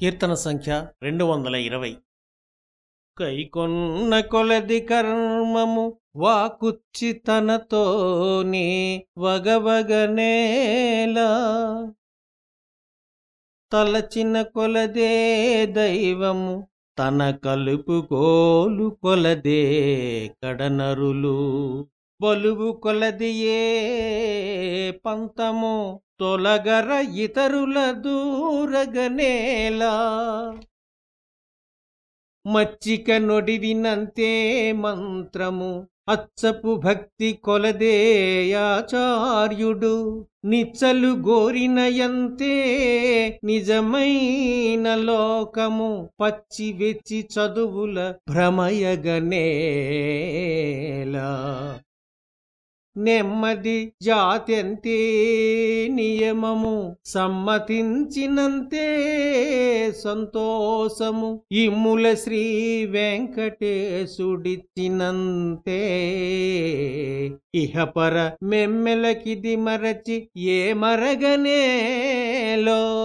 కీర్తన సంఖ్య రెండు వందల ఇరవై. కైకొన్న కొలది కర్మము వాకుచ్చి తనతోనే వగవగనేలా తలచిన కొలదే దైవము తన కలుపుకోలు కొలదే కడనరులు. బలువు కొలదియే పంతము తొలగర ఇతరుల దూరగనేలా మచ్చిక నొడివినంతే మంత్రము అచ్చపు భక్తి కొలదేయాచార్యుడు నిచ్చలు గోరినయంతే నిజమైన లోకము పచ్చి వెచ్చి చదువుల భ్రమయగనేలా నెమ్మది జాత్యంతే నియమము. సమ్మతించినంతే సంతోషము. ఇమ్ముల శ్రీ వెంకటేశుడిచ్చినంతే. ఇహపర మెమ్మెలకిది మరచి ఏ మరగనేలో